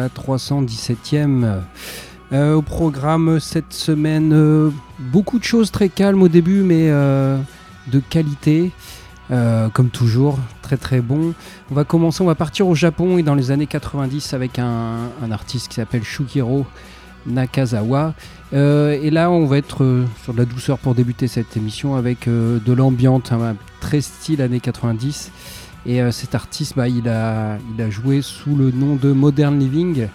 la 317e. Euh, au programme cette semaine, euh, beaucoup de choses très calmes au début, mais euh, de qualité, comme toujours, très très bon. On va commencer, on va partir au Japon et dans les années 90 avec un, un artiste qui s'appelle Shukiro Nakazawa. et là, on va être sur de la douceur pour débuter cette émission avec de l'ambiance, hein, très style années 90. Et cet artiste, bah, il, a, il a joué sous le nom de Modern Living.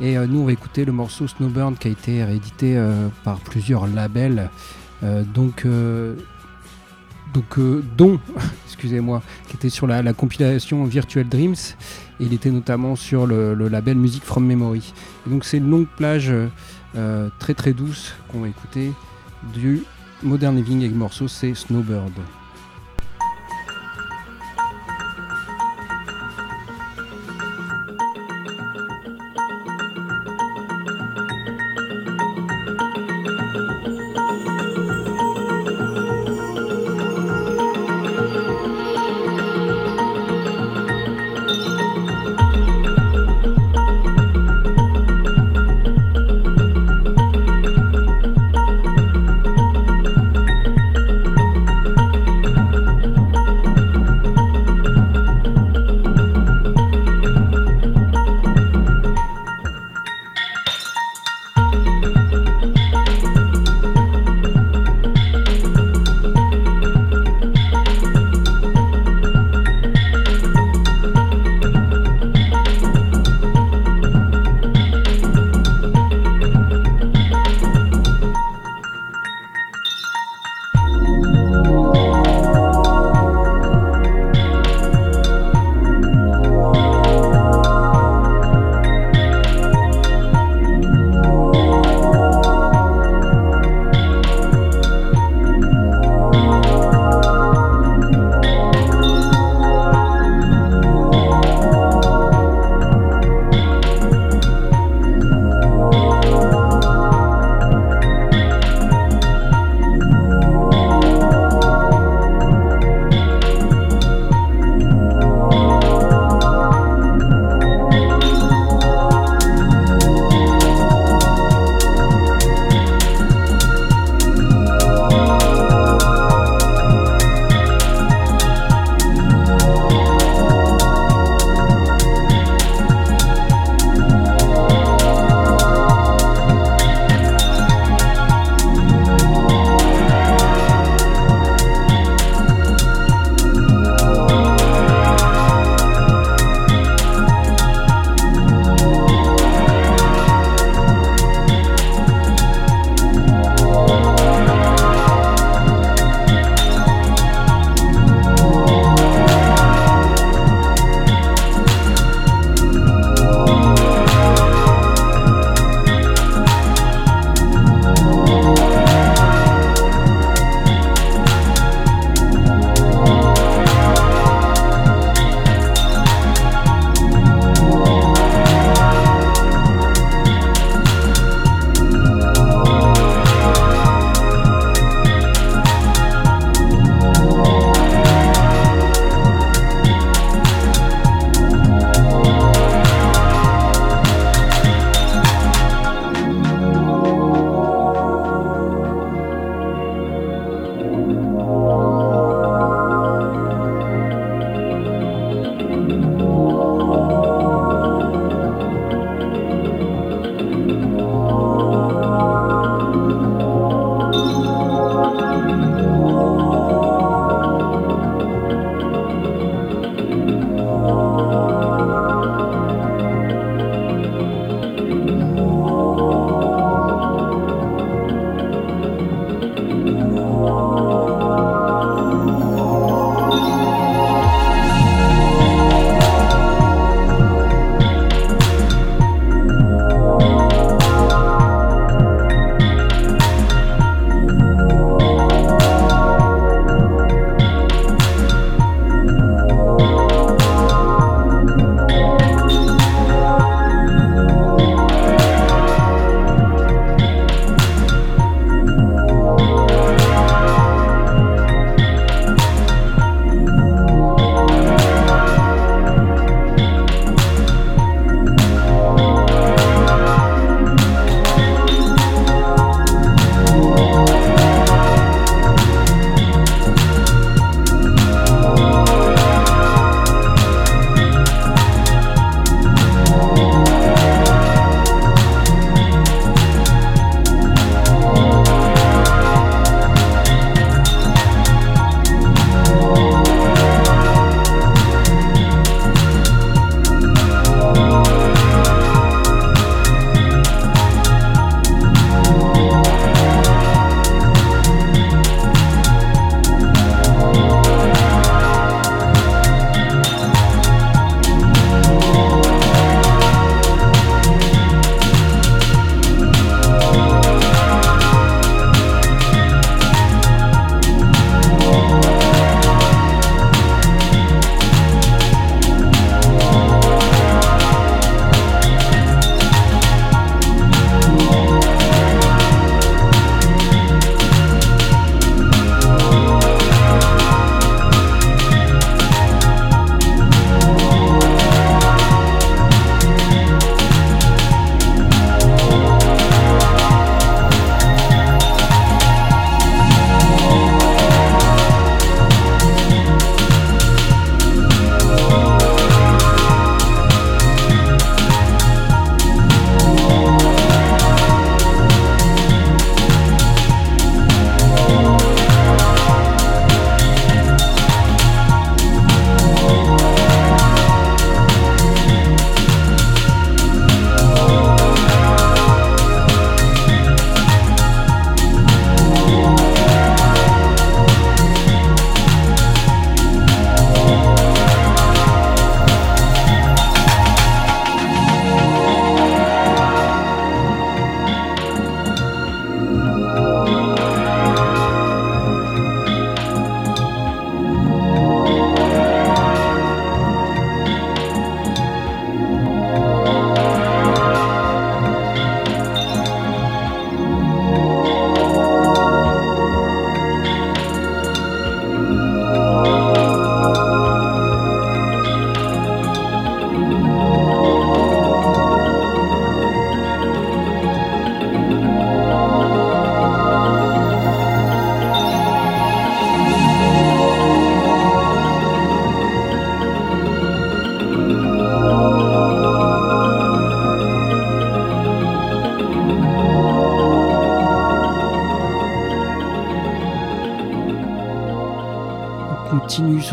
Et euh, nous, on va écouter le morceau Snowburn qui a été réédité euh, par plusieurs labels. Euh, donc, donc dont, excusez-moi, qui était sur la, compilation Virtual Dreams. Et il était notamment sur le, label Music from Memory. donc, c'est une longue plage très très douce qu'on va écouter du Modern Living et le morceau c'est Snowbird.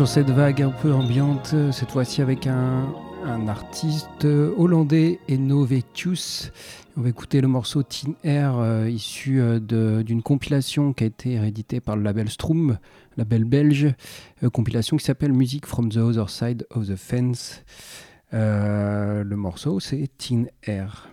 Sur cette vague un peu ambiante, cette fois-ci avec un, artiste hollandais, Eno Vetius. On va écouter le morceau Teen Air, euh, issu euh, d'une compilation qui a été rééditée par le label Stroom, label belge, euh, compilation qui s'appelle Music from the Other Side of the Fence. le morceau, c'est Teen Air.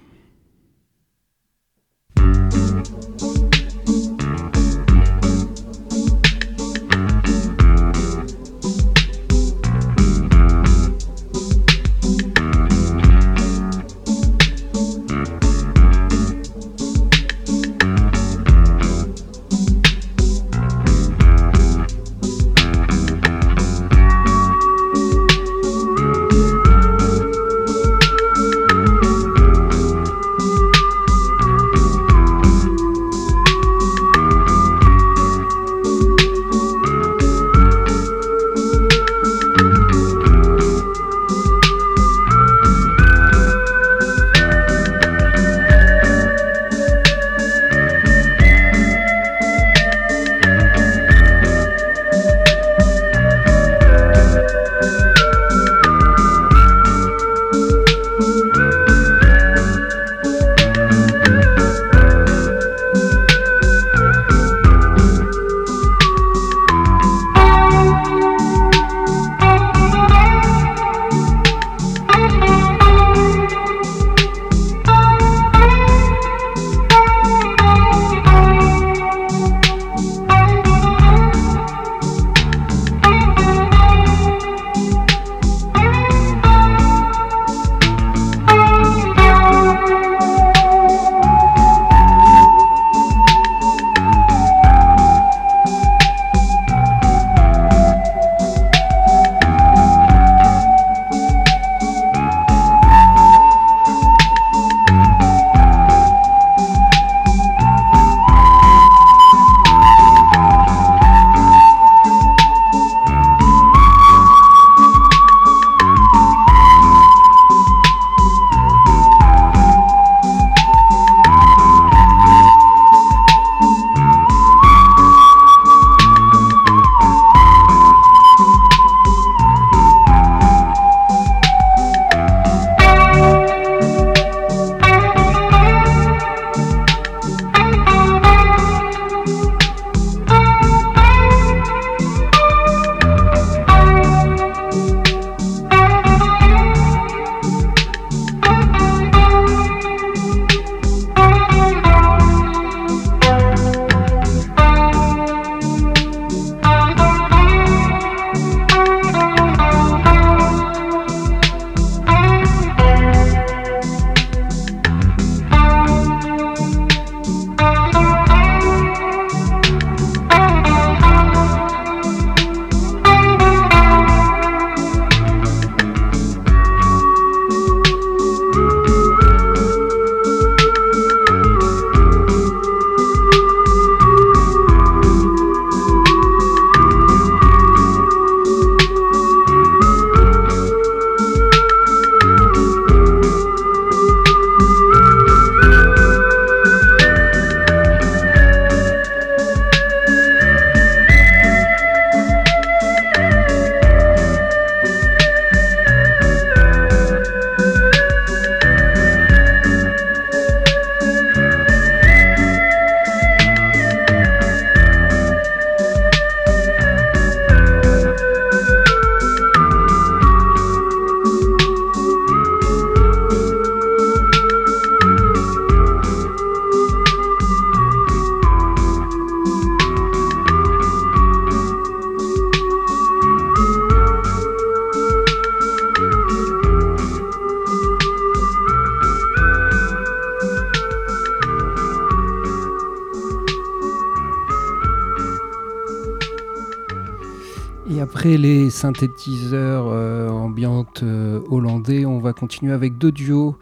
Synthétiseur euh, ambiante euh, hollandais. On va continuer avec deux duos.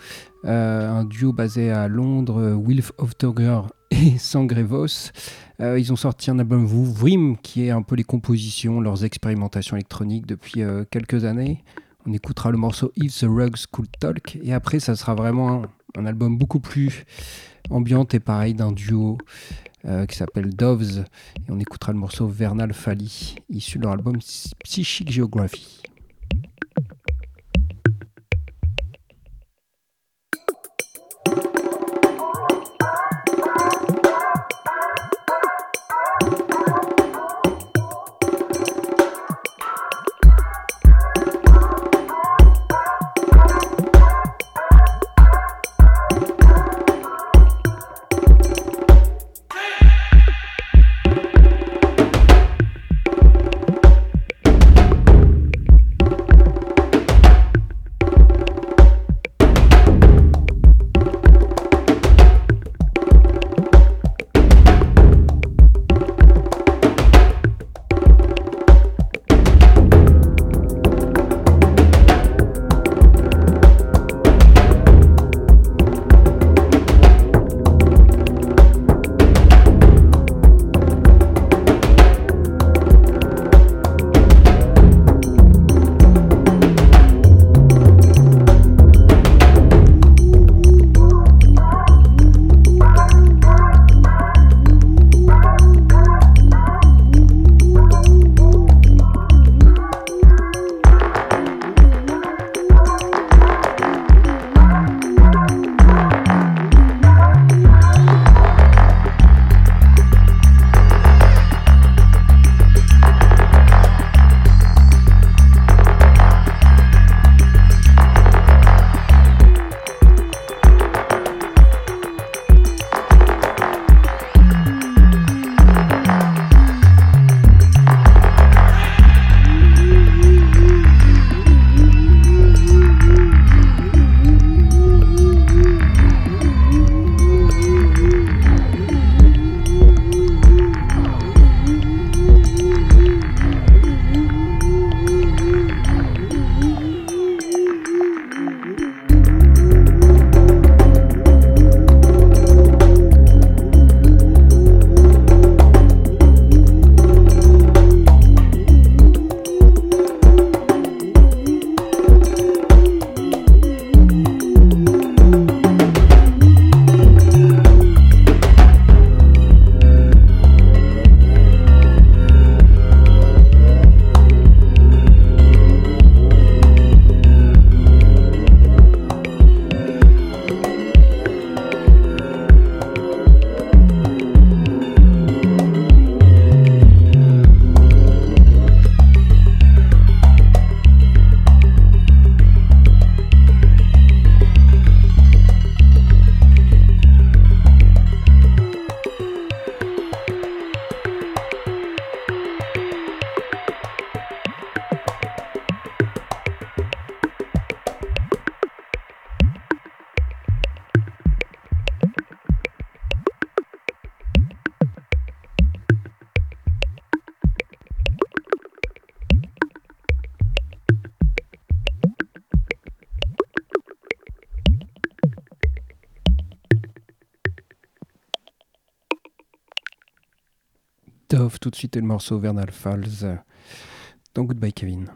Euh, un duo basé à Londres, Wilf Oftoger et Sangrevos. ils ont sorti un album Vrim qui est un peu les compositions, leurs expérimentations électroniques depuis quelques années. On écoutera le morceau If the Rugs Could Talk et après ça sera vraiment un, album beaucoup plus ambiante et pareil d'un duo qui s'appelle Doves. Et on écoutera le morceau Vernal Fali, issu de leur album Psychic Geography. Tout de suite le morceau Vernal Falls dans Goodbye Kevin.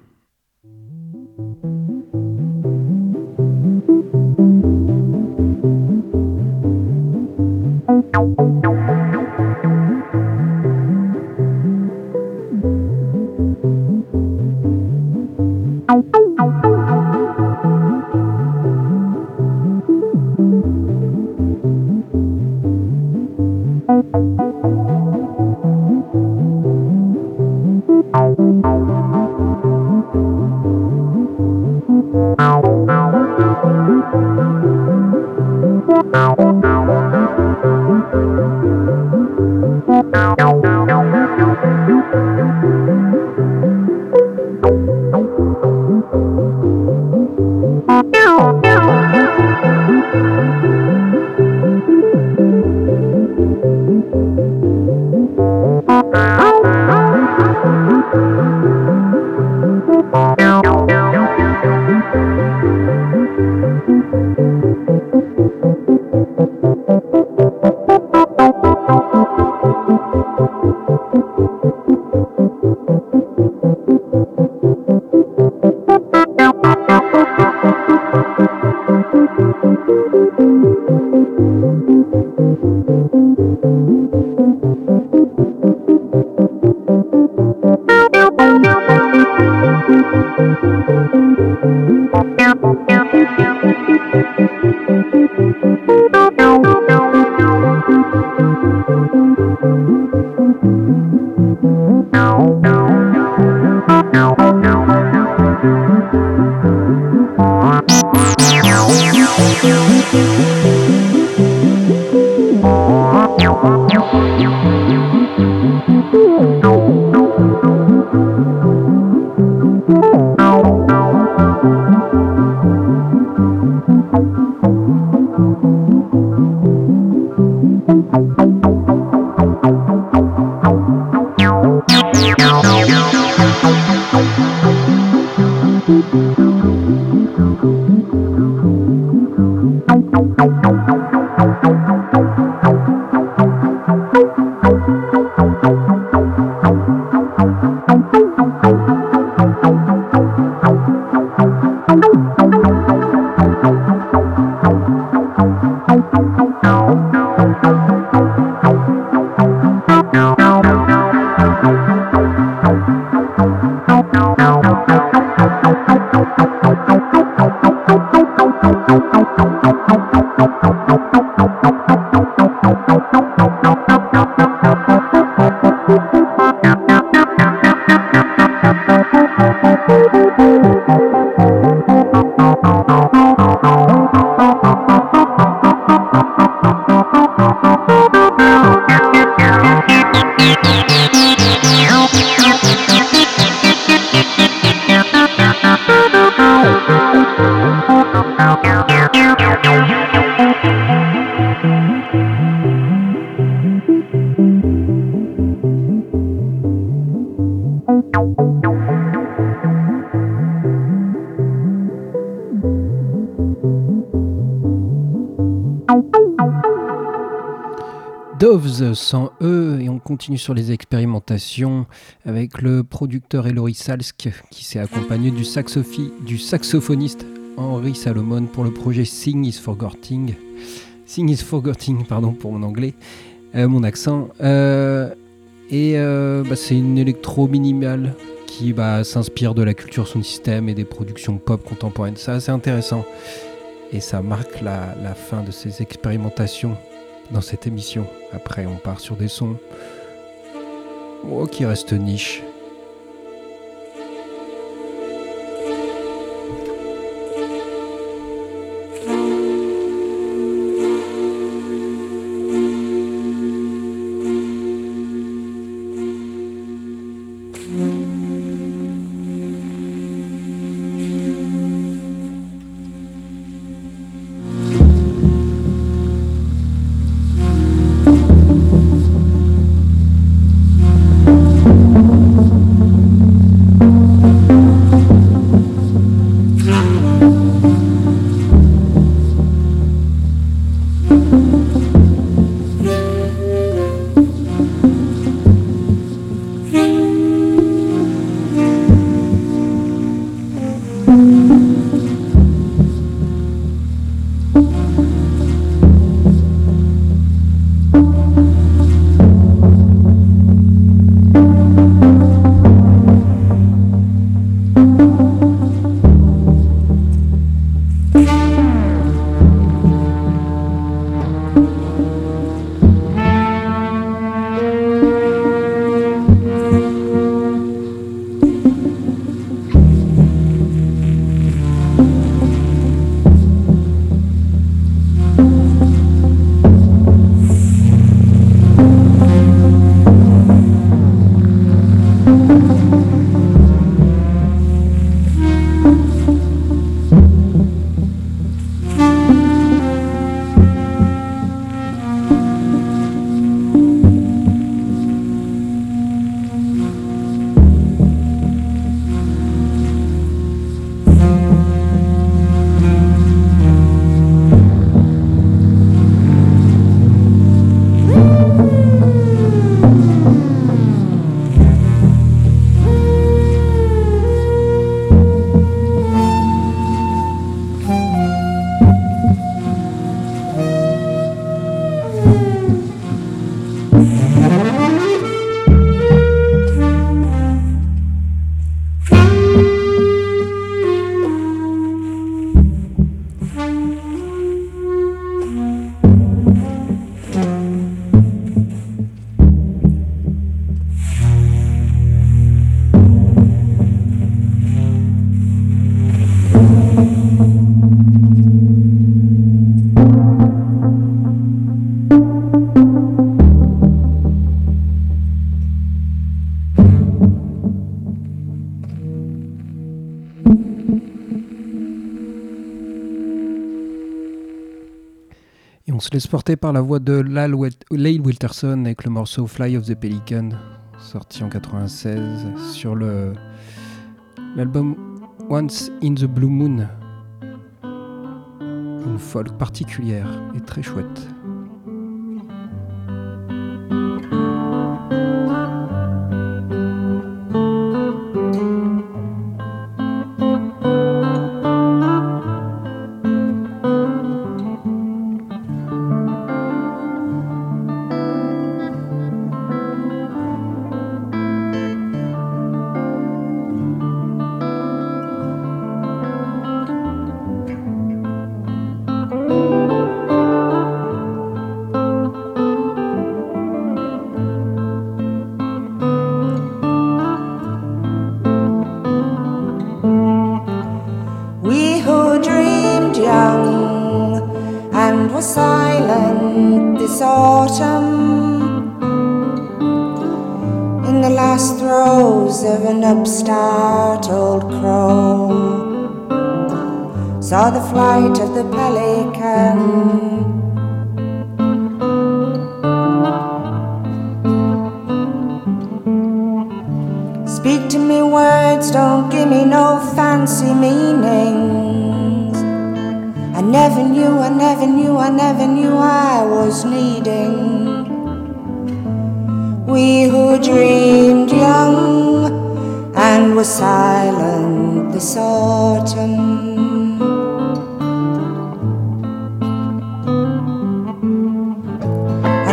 Doves sans E et on continue sur les expérimentations avec le producteur Elory Salsk qui s'est accompagné du, du saxophoniste Henri Salomon pour le projet Sing is Forgetting. Sing is Forgetting, pardon pour mon anglais, euh, mon accent. Euh, et euh, bah, c'est une électro minimale qui bah, s'inspire de la culture son système et des productions pop contemporaines. C'est assez intéressant. Et ça marque la, la fin de ces expérimentations dans cette émission. Après, on part sur des sons oh, qui restent niche. Laisse porter par la voix de Lyle Wilterson avec le morceau Fly of the Pelican, sorti en 96 sur l'album Once in the Blue Moon. Une folk particulière et très chouette.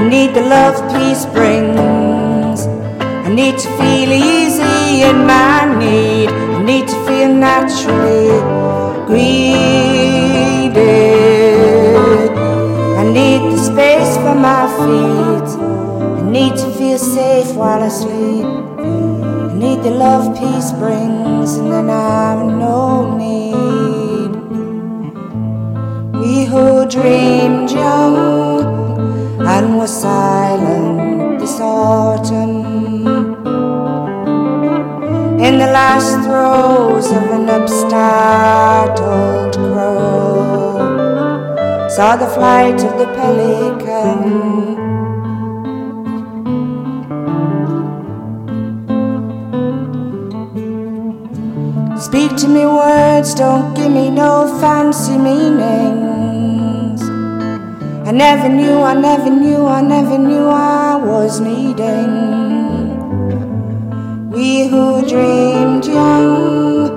Need the love peace brings. I need to feel easy in my need. I need to feel naturally greeted. I need the space for my feet. I need to feel safe while I sleep. I need the love peace brings, and then I've no need. We who dreamed young were silent this autumn in the last throes of an upstart old crow saw the flight of the pelican Speak to me words, don't give me no fancy meanings. I never knew, I never knew, I never knew I was needing. We who dreamed young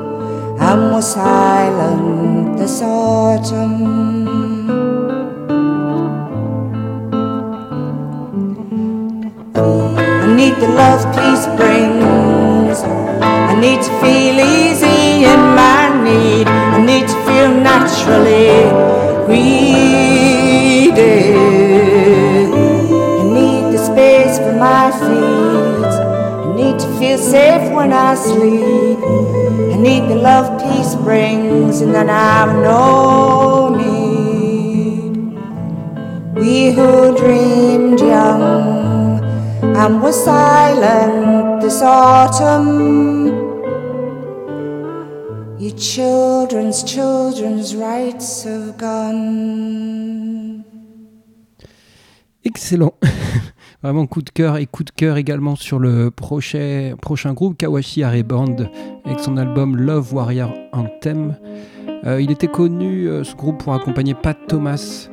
and were silent this autumn. I need the love peace brings. I need to feel easy in my need. I need to feel naturally I need the space for my feet. I need to feel safe when I sleep. I need the love peace brings, and then I've no need. We who dreamed young and were silent this autumn. Your children's children's rights have gone. Excellent. Vraiment coup de cœur et coup de cœur également sur le prochain, prochain groupe Kawashi Are Band avec son album Love Warrior Anthem. Euh, il était connu euh, ce groupe pour accompagner Pat Thomas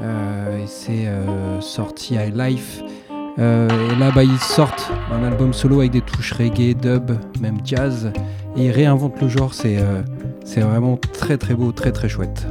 euh, et c'est sorti à Life. Et là bah, ils sortent un album solo avec des touches reggae, dub, même jazz et ils réinventent le genre. C'est vraiment très très beau, très très chouette.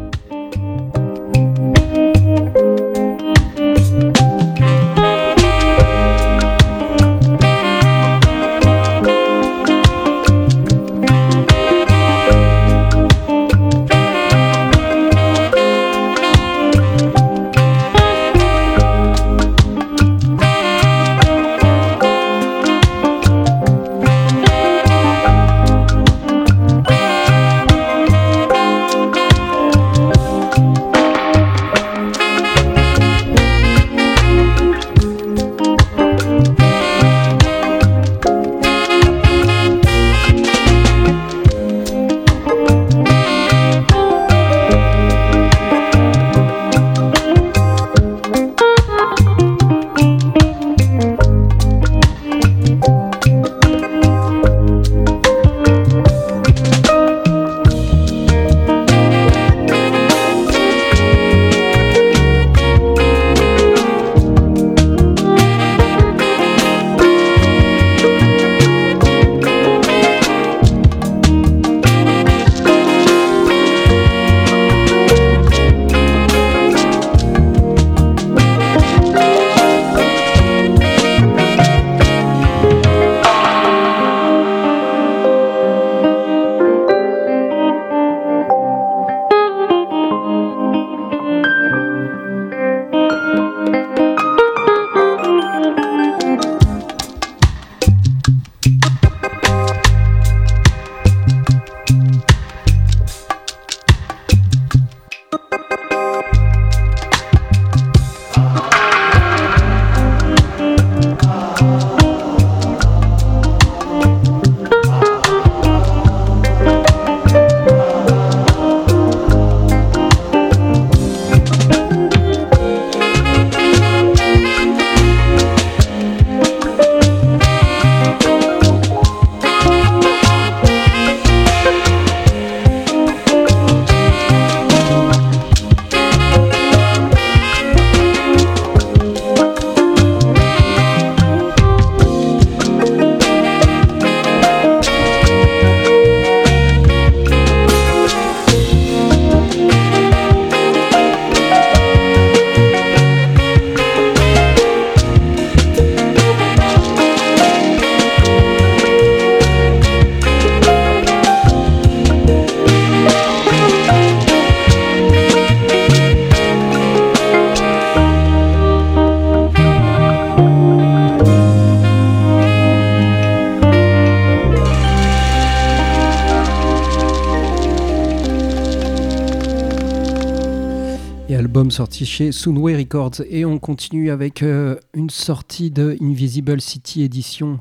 Chez Soundway Records. Et on continue avec euh, une sortie de Invisible City Edition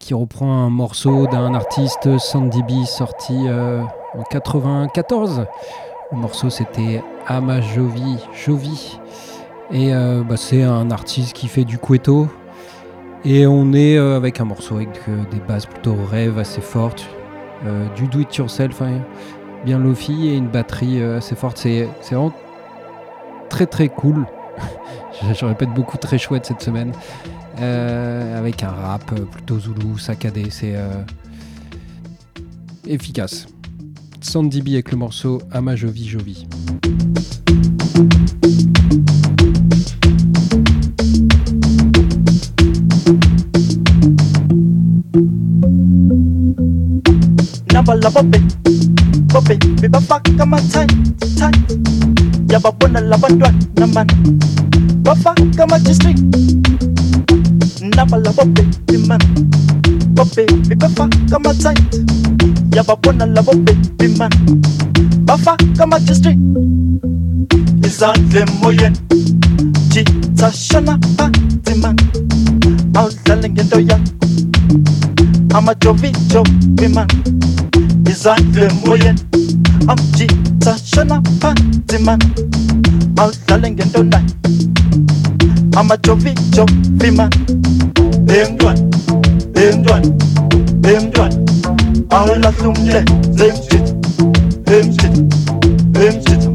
qui reprend un morceau d'un artiste Sandy B sorti euh, en 94. Le morceau c'était Ama Jovi. Jovi. Et euh, bah, c'est un artiste qui fait du cueto. Et on est avec un morceau avec des bases plutôt rêves assez fortes. du do it yourself, hein, bien lofi et une batterie assez forte. C'est vraiment très très cool. Je répète beaucoup très chouette cette semaine. Euh, avec un rap plutôt zoulou, saccadé, c'est euh, efficace. Sandy B avec le morceau Ama Jovi Jovi. Yababona labantwana mani bafaka amajistri naba đi baby mani babebi bafaka amathayithi yababona labo baby mani bafaka amajistri izandla emoyeni jithashana phansi mani awudlale ngento yakho amajovijovi mani izandla emoyeni amjithashana phansi mani awudlale ngento nayo amajovijovi mani bemntwana bemntwana bemntwana. Awulahle umlenze emjitha emjitha emjitha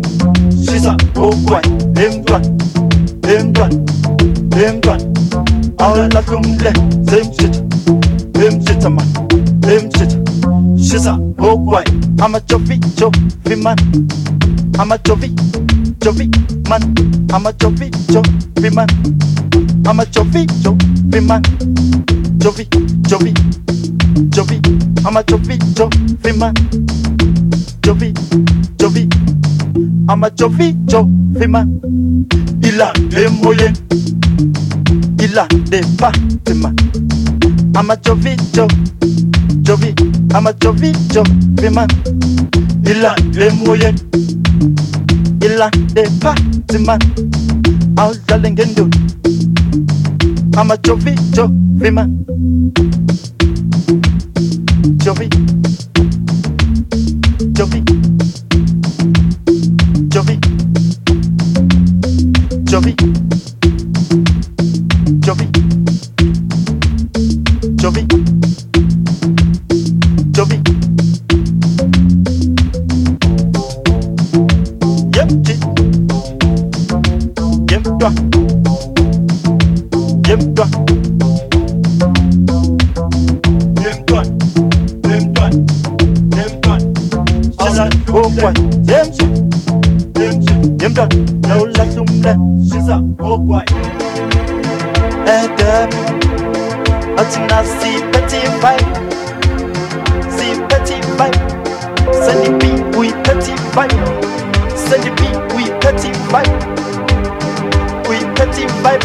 shisa ogwayi bemntwana bemntwana bemntwana. Awulahle umlenze emjitha emjitha mani she's a whole oh white. I'm a chubby, chubby man. I'm a chubby, chubby man. I'm a chubby, chubby man. I'm a chubby, chubby man. Chubby, chubby, chubby. I'm a chubby, chubby man. Chubby, chubby. I'm a chubby, chubby man. Ila de moyen. Ila de man, I'm a chubby, chubby, chubby. Jovi ama jovi jovi man ila emoyen ila de fatima awudlale ngendoni amajovi jovi man jovi jovi jovi jovi jovi không quay. Đêm chị Đêm chị Đêm thật Đâu là tung lên Xin dạ cô quậy. Ê, đêm, Ở trên là si bê tì bay. Si bê tì bay. Sân đi bì ui bê tì bay. Sân đi bì ui bê tì bay. Ui bê tì bay.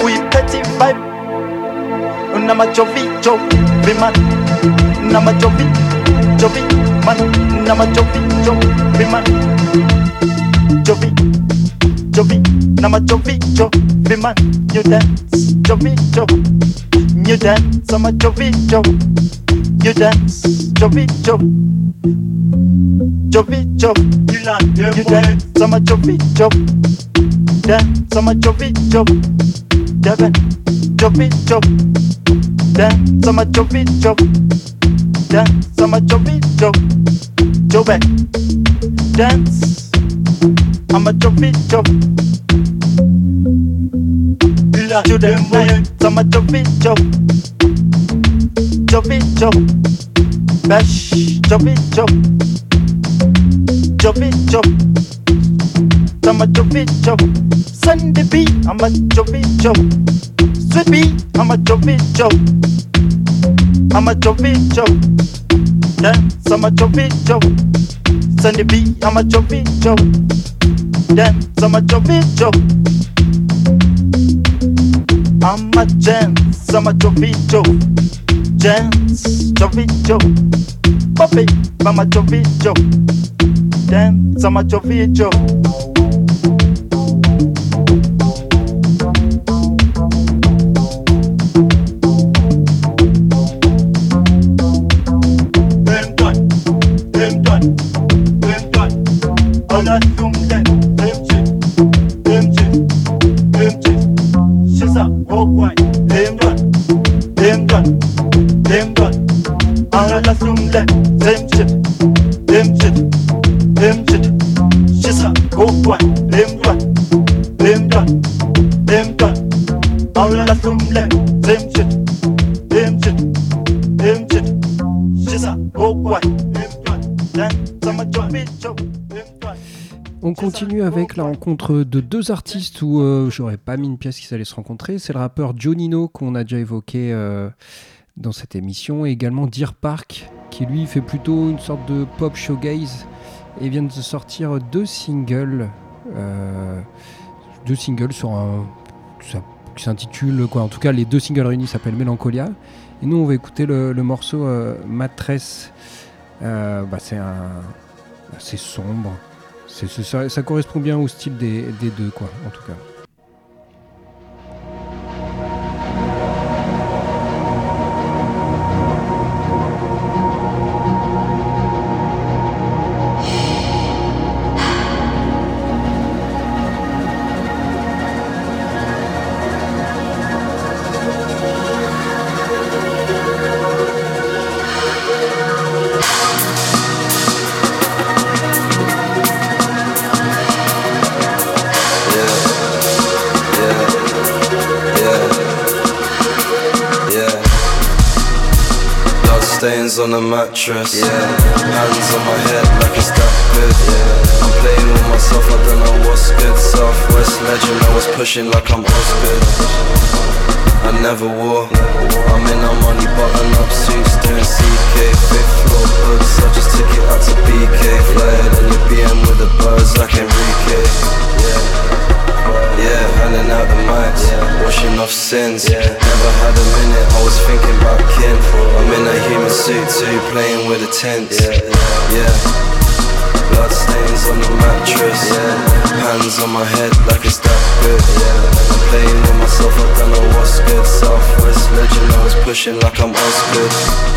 Ui bê tì bay. Una macho vi man Una macho vi cho man Nama jovi jovi man Jovi jovi Nama jovi jovi man You dance jovi jovi. You dance Sama jovi jovi. You dance jovi jovi. Jovi jovi. You like You dance Sama jovi jovi. Dance Sama jovi jovi. Devin Jovi jovi. Dance Sama jovi jovi. Dance Sama jovi jovi Jovi Dance. I'm a jovi jovi You them way Sama jovi jovi Jovi jovi Bash. Jovi jovi Jovi jovi I'm a jovi jovi Sunday B I'm a jovi jovi Sweet B I'm a jovi jovi I'm a jovi jovi Dance I'm a jovi Sunday B I'm a jovi Dance I'm a jovi I'm a dance I'm a Dance jovi jovi Bobby I'm a jovi Dance I'm a jovi continue avec la rencontre de deux artistes où euh, j'aurais pas mis une pièce qui allaient se rencontrer. C'est le rappeur Jonino qu'on a déjà évoqué euh, dans cette émission et également Deer Park qui lui fait plutôt une sorte de pop showgaze et vient de sortir deux singles. euh, deux singles sur un. qui s'intitule quoi En tout cas, les deux singles réunis s'appellent Mélancolia. Et nous, on va écouter le, morceau euh, Matresse. Bah, c'est un. c'est sombre. Ça, ça correspond bien au style des, des deux, quoi, en tout cas. The mattress. Yeah. Hands on my head like it's that. Yeah. I'm playing with myself, I don't know what's good. Southwest legend, I was pushing like I'm Osgood. I never wore. I'm in a money button up suits doing CK. Fifth floor books, I just took it out to BK. Flyer than your BM with the birds like Enrique. Yeah. Yeah, handing out the mics, washing off sins. Never had a minute, I was thinking about kin. I'm in a human suit too, playing with the tents. Yeah, blood stains on the mattress. Hands on my head like it's that good. I'm playing with myself, I don't know what's good. Southwest legend, I was pushing like I'm Osgood.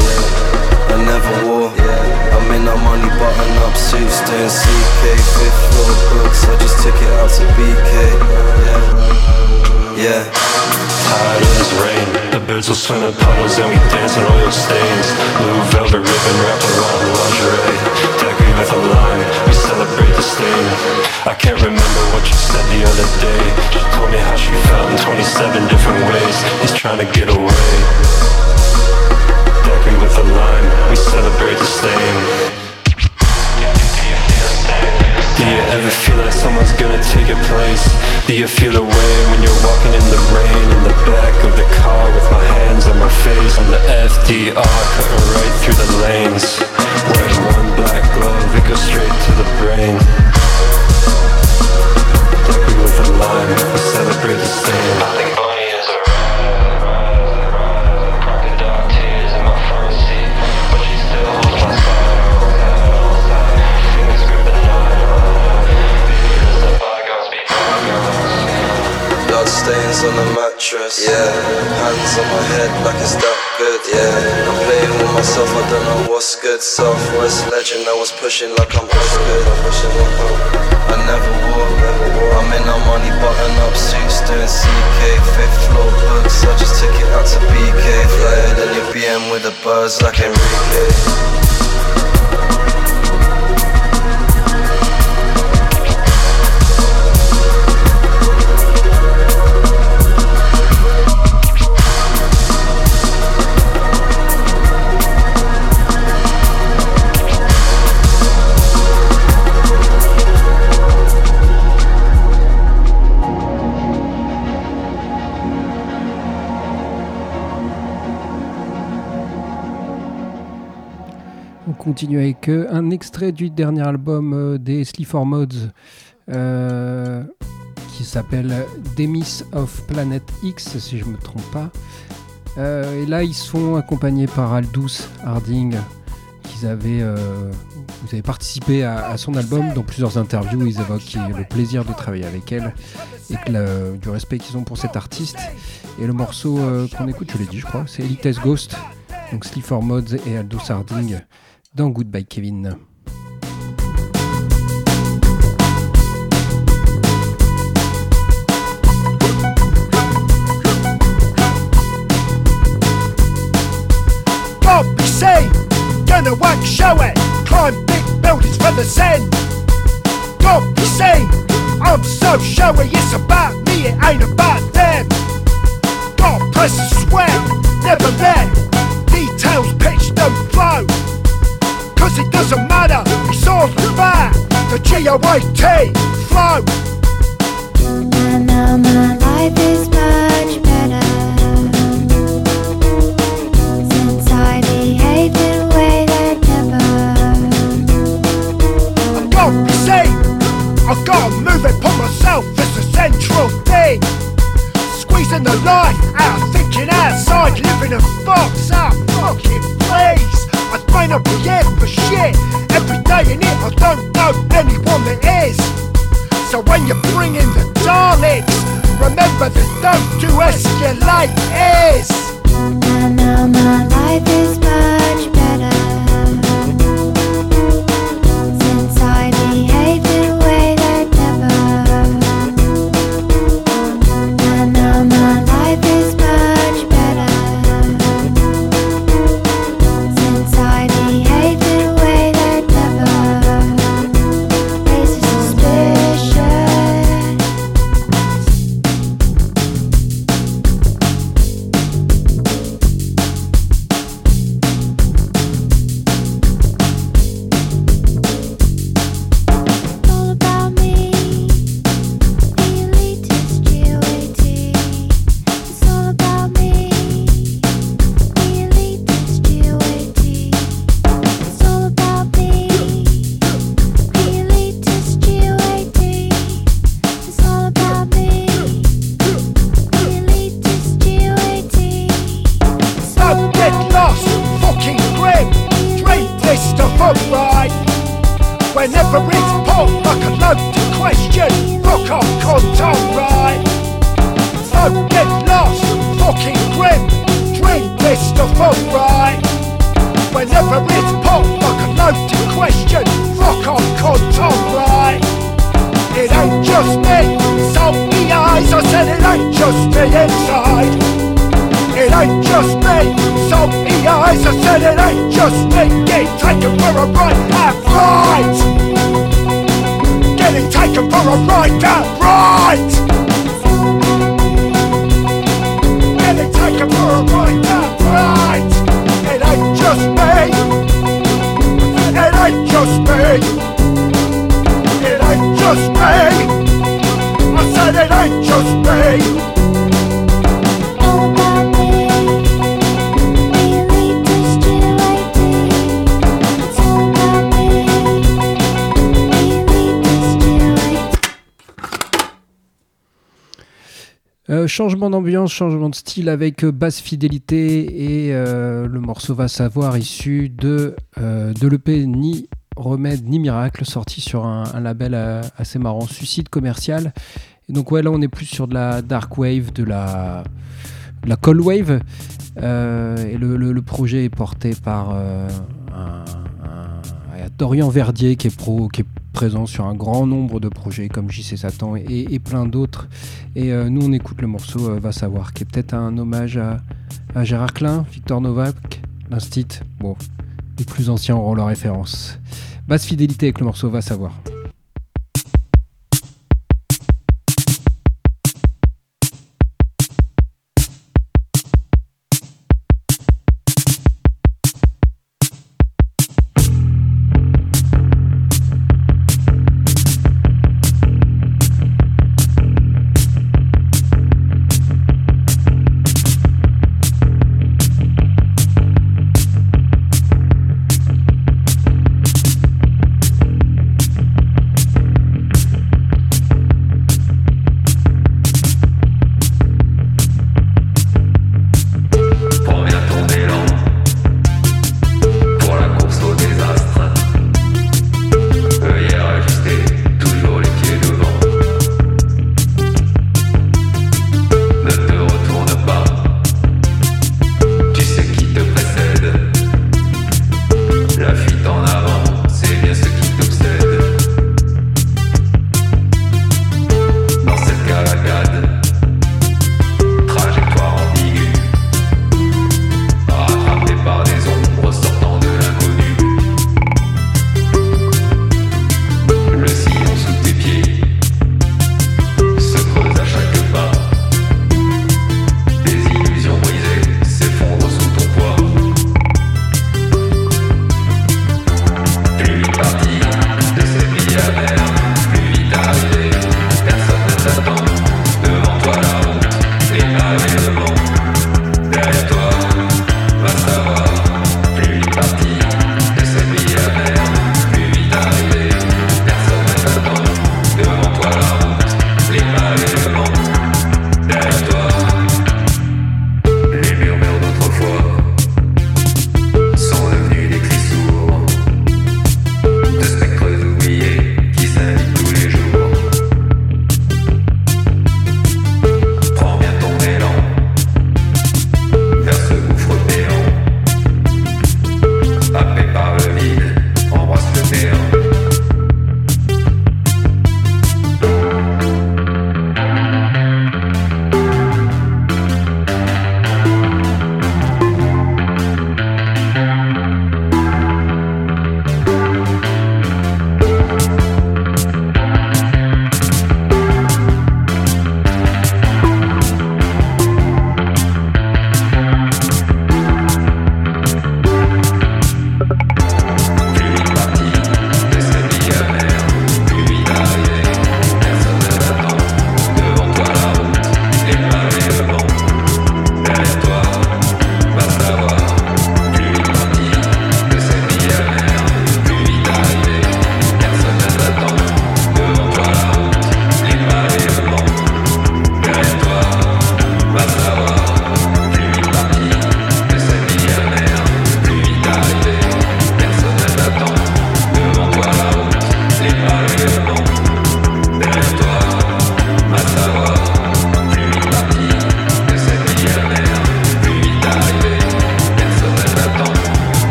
Yeah. I never wore. yeah. I'm in a money doing CK fifth floor books. I just took it out to BK. Yeah, yeah. Tired of rain. The birds will swim in puddles and we dance in oil stains. Blue velvet ribbon wrapped around lingerie. Decorate with a line, we celebrate the stain. I can't remember what you said the other day. She told me how she felt in 27 different ways. He's trying to get away. Decorate with a line, we celebrate the stain Do you ever feel like someone's gonna take your place? Do you feel the way when you're walking in the rain In the back of the car with my hands on my face? On the FDR cutting right through the lanes. Wearing one black glove, it goes straight to the brain. Decorate with a lime, we celebrate the stain stains on the mattress. Yeah, hands on my head like it's that good. Yeah, I'm playing with myself, I don't know what's good. Southwest legend, I was pushing like I'm Osgood. I'm pushing like I'm. I never wore. I'm in a money button up suits doing CK fifth floor books. I just took it out to BK. Flyer than your BM with the birds like Enrique. Continue avec euh, un extrait du dernier album euh, des Sleaford Mods euh, qui s'appelle Demis of Planet X, si je ne me trompe pas. Et là, ils sont accompagnés par Aldous Harding, qu'ils avaient, vous avez participé à, son album. Dans plusieurs interviews, ils évoquent le plaisir de travailler avec elle et du respect qu'ils ont pour cet artiste. Et le morceau qu'on écoute, je l'ai dit, je crois, c'est Elites Ghost. Donc Sleaford Mods et Aldous Harding dans Goodbye Kevin. Be seen, gonna work, show it, climb big buildings for the sin. Can't be seen, I'm so showy, it's about me, it ain't about them. God press and swear, never let details pitch, don't flow. Cause it doesn't matter, it's all about the G-O-A-T flow. And now my life is much better since I in a way that never. I've to I've got to move it, put myself the central thing. Squeezing the life out, thinking outside, living a box up, fucking please. I not be here for shit, every day in it I don't know anyone that is. So when you bring in the Daleks, remember the don't to escalate is. And now my life is much Euh, changement d'ambiance, changement de style avec euh, basse fidélité et euh, le morceau va savoir issu de, de l'EP Ni Remède ni Miracle sorti sur un, label assez marrant, Suicide Commercial. Donc ouais là on est plus sur de la dark wave, de la, de la cold wave et le, projet est porté par un- un Dorian Verdier qui est, pro, qui est présent sur un grand nombre de projets comme JC Satan et, plein d'autres. Et euh, nous, on écoute le morceau euh, Va savoir, qui est peut-être un hommage à, à Gérard Klein, Victor Novak, l'Instit. Bon, les plus anciens auront leur référence. Basse fidélité avec le morceau Va savoir.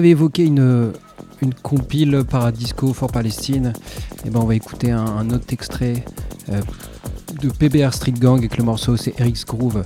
Avez évoqué une, une compile Paradisco for Palestine. Et ben on va écouter un, un autre extrait euh, de PBR Street Gang avec le morceau c'est Eric's Groove.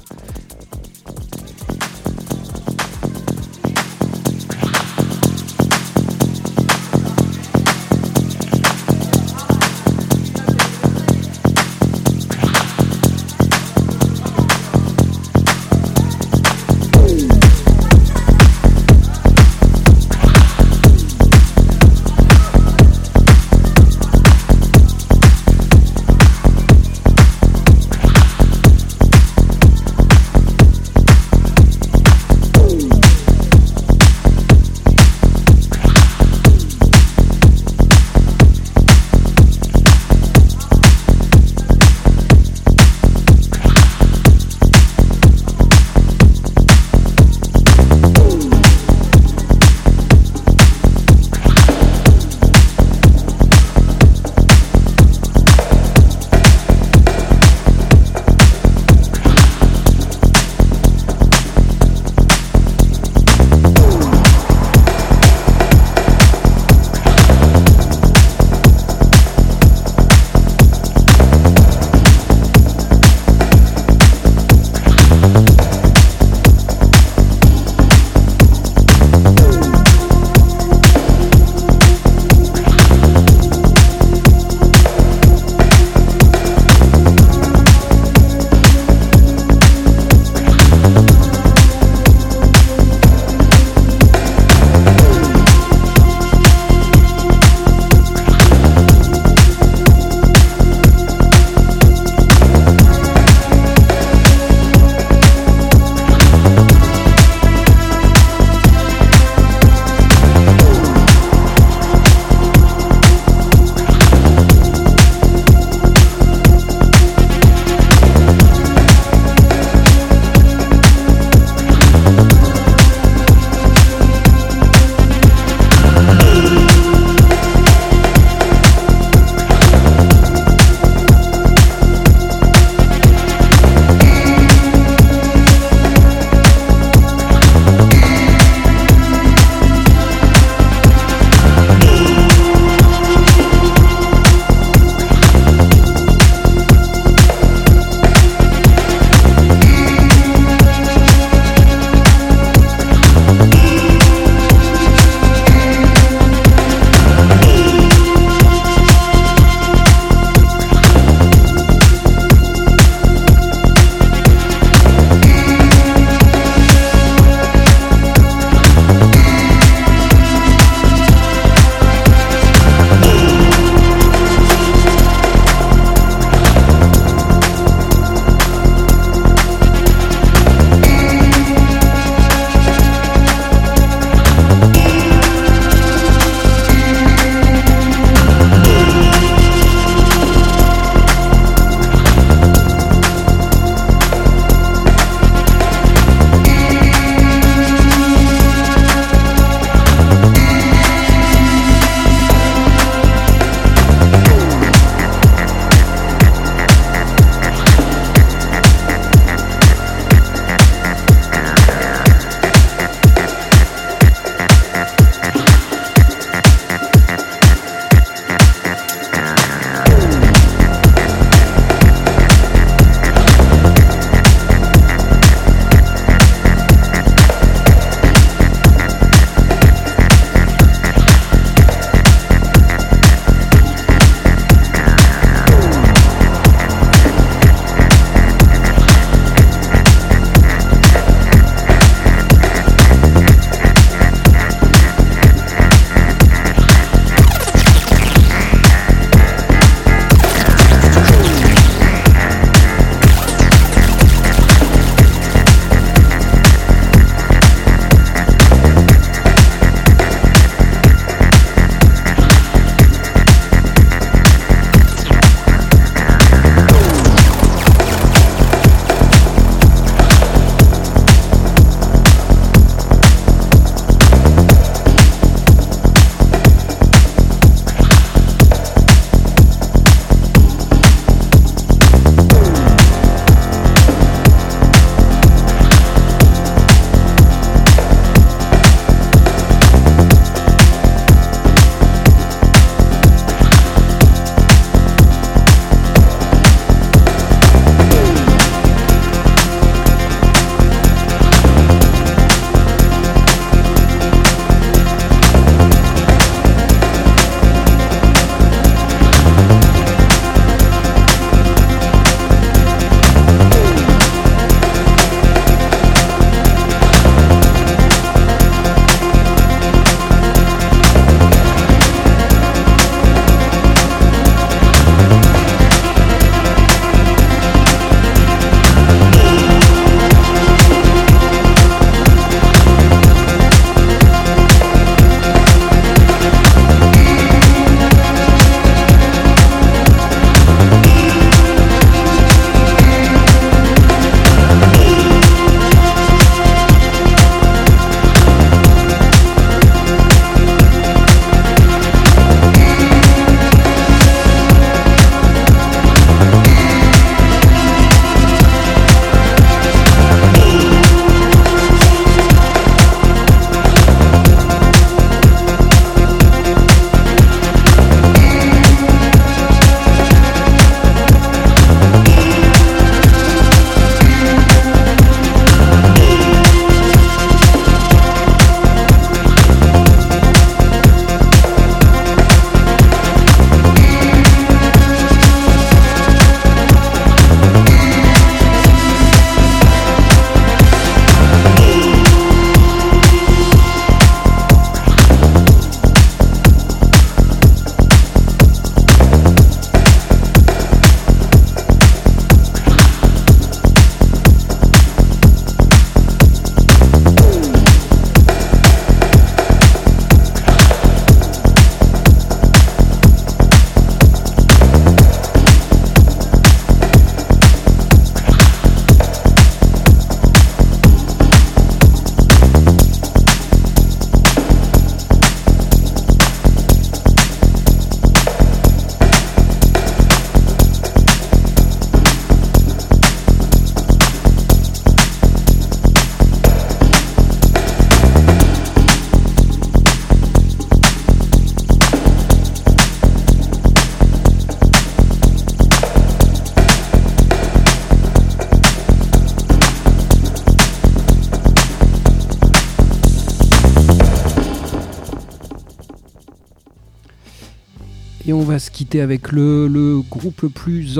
On va se quitter avec le, groupe le plus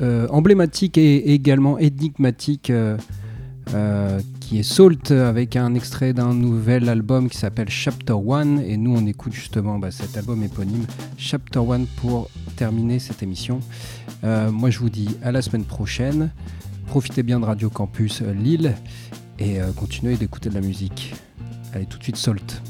euh, emblématique et également énigmatique euh, euh, qui est Salt avec un extrait d'un nouvel album qui s'appelle Chapter One et nous on écoute justement bah, cet album éponyme Chapter One pour terminer cette émission. Moi je vous dis à la semaine prochaine. Profitez bien de Radio Campus Lille et continuez d'écouter de la musique. Allez tout de suite Salt.